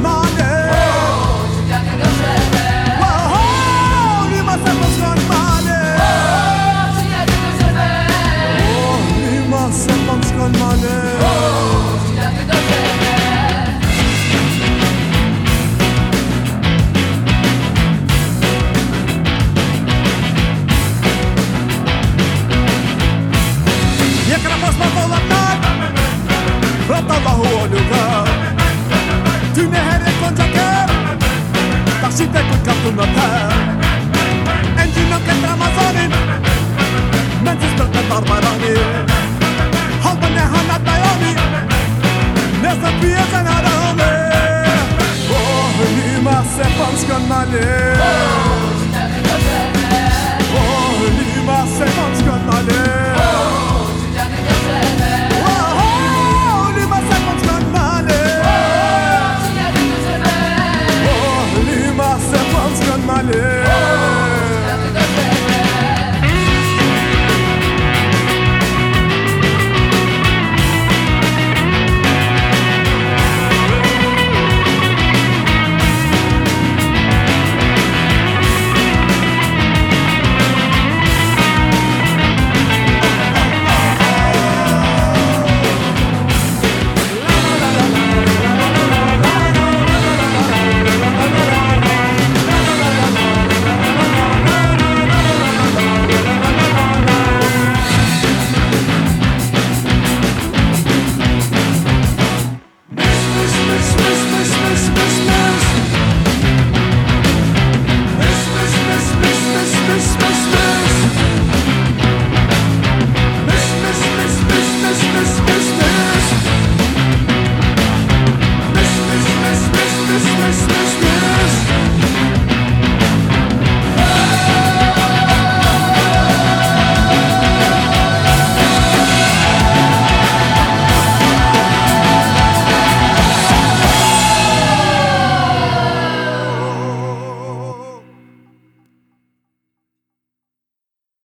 Mane. Oh, ci piace cos'è? kıskanmalı